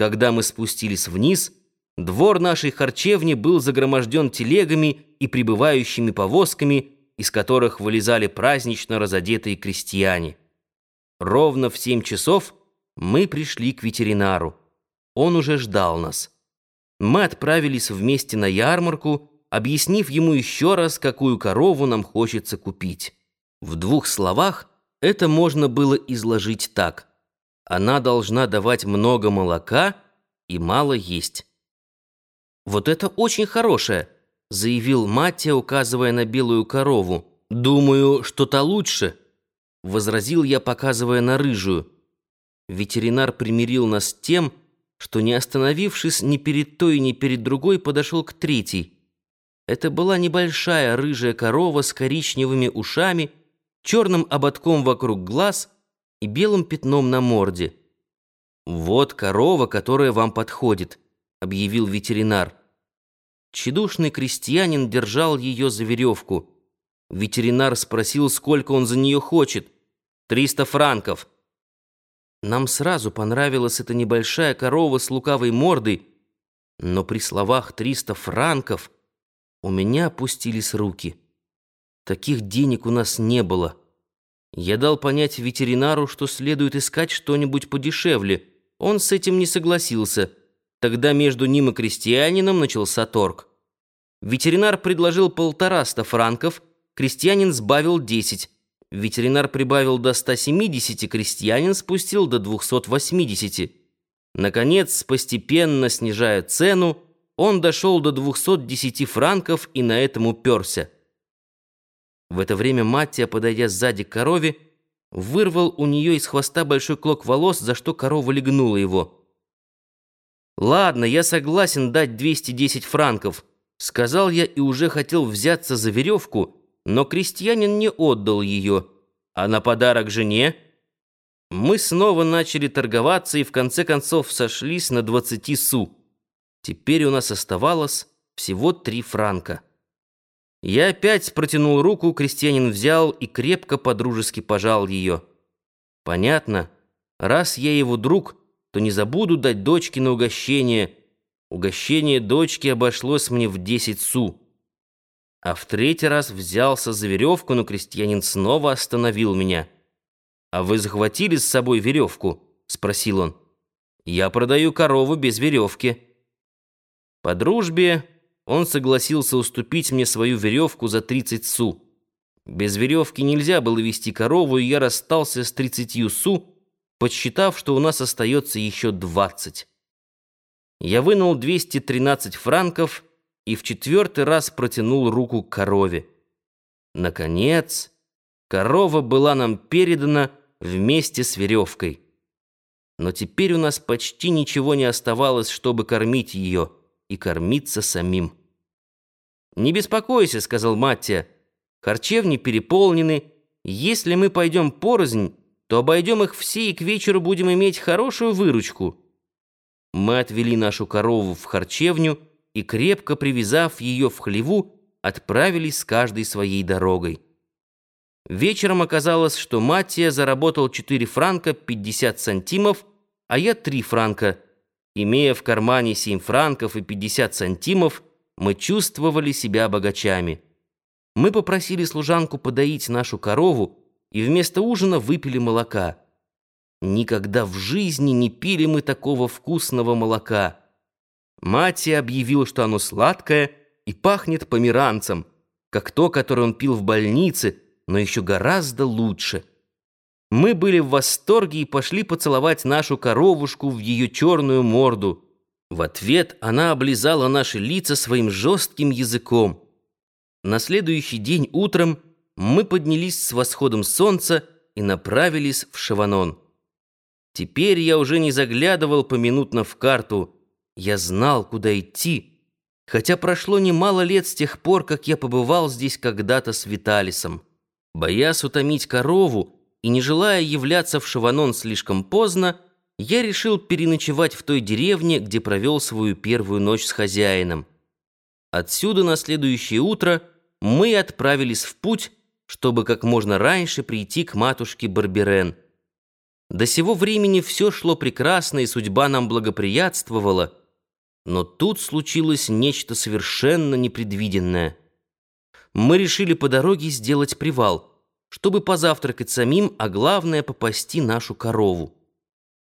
Когда мы спустились вниз, двор нашей харчевни был загроможден телегами и прибывающими повозками, из которых вылезали празднично разодетые крестьяне. Ровно в семь часов мы пришли к ветеринару. Он уже ждал нас. Мы отправились вместе на ярмарку, объяснив ему еще раз, какую корову нам хочется купить. В двух словах это можно было изложить так. Она должна давать много молока и мало есть. «Вот это очень хорошее», — заявил Маттия, указывая на белую корову. «Думаю, что-то лучше», — возразил я, показывая на рыжую. Ветеринар примирил нас с тем, что, не остановившись ни перед той, ни перед другой, подошел к третьей. Это была небольшая рыжая корова с коричневыми ушами, черным ободком вокруг глаз и белым пятном на морде. «Вот корова, которая вам подходит», — объявил ветеринар. Чедушный крестьянин держал ее за веревку. Ветеринар спросил, сколько он за нее хочет. «Триста франков». Нам сразу понравилась эта небольшая корова с лукавой мордой, но при словах «триста франков» у меня опустились руки. Таких денег у нас не было. Я дал понять ветеринару, что следует искать что-нибудь подешевле. Он с этим не согласился. Тогда между ним и крестьянином начался торг. Ветеринар предложил полтораста франков, крестьянин сбавил десять. Ветеринар прибавил до 170, крестьянин спустил до 280. Наконец, постепенно снижая цену, он дошел до 210 франков и на этом уперся. В это время Маттия, подойдя сзади к корове, вырвал у нее из хвоста большой клок волос, за что корова легнула его. «Ладно, я согласен дать 210 франков», — сказал я и уже хотел взяться за веревку, но крестьянин не отдал ее, а на подарок жене мы снова начали торговаться и в конце концов сошлись на 20 су. Теперь у нас оставалось всего 3 франка. Я опять протянул руку, крестьянин взял и крепко подружески пожал ее. Понятно, раз я его друг, то не забуду дать дочке на угощение. Угощение дочки обошлось мне в десять су. А в третий раз взялся за веревку, но крестьянин снова остановил меня. «А вы захватили с собой веревку?» — спросил он. «Я продаю корову без веревки». По дружбе он согласился уступить мне свою веревку за 30 су. Без веревки нельзя было вести корову, и я расстался с 30 су, подсчитав, что у нас остается еще 20. Я вынул 213 франков и в четвертый раз протянул руку к корове. Наконец, корова была нам передана вместе с веревкой. Но теперь у нас почти ничего не оставалось, чтобы кормить ее и кормиться самим. «Не беспокойся», — сказал Маттия. «Харчевни переполнены. Если мы пойдем порознь, то обойдем их все и к вечеру будем иметь хорошую выручку». Мы отвели нашу корову в харчевню и, крепко привязав ее в хлеву, отправились с каждой своей дорогой. Вечером оказалось, что Маттия заработал 4 франка 50 сантимов, а я 3 франка. Имея в кармане 7 франков и 50 сантимов, мы чувствовали себя богачами. Мы попросили служанку подоить нашу корову и вместо ужина выпили молока. Никогда в жизни не пили мы такого вкусного молока. Мати объявил, что оно сладкое и пахнет померанцем, как то, которое он пил в больнице, но еще гораздо лучше. Мы были в восторге и пошли поцеловать нашу коровушку в ее черную морду — в ответ она облизала наши лица своим жестким языком. На следующий день утром мы поднялись с восходом солнца и направились в Шаванон. Теперь я уже не заглядывал поминутно в карту. Я знал, куда идти, хотя прошло немало лет с тех пор, как я побывал здесь когда-то с Виталисом. Боясь утомить корову и не желая являться в Шаванон слишком поздно, я решил переночевать в той деревне, где провел свою первую ночь с хозяином. Отсюда на следующее утро мы отправились в путь, чтобы как можно раньше прийти к матушке Барберен. До сего времени все шло прекрасно, и судьба нам благоприятствовала, но тут случилось нечто совершенно непредвиденное. Мы решили по дороге сделать привал, чтобы позавтракать самим, а главное — попасти нашу корову.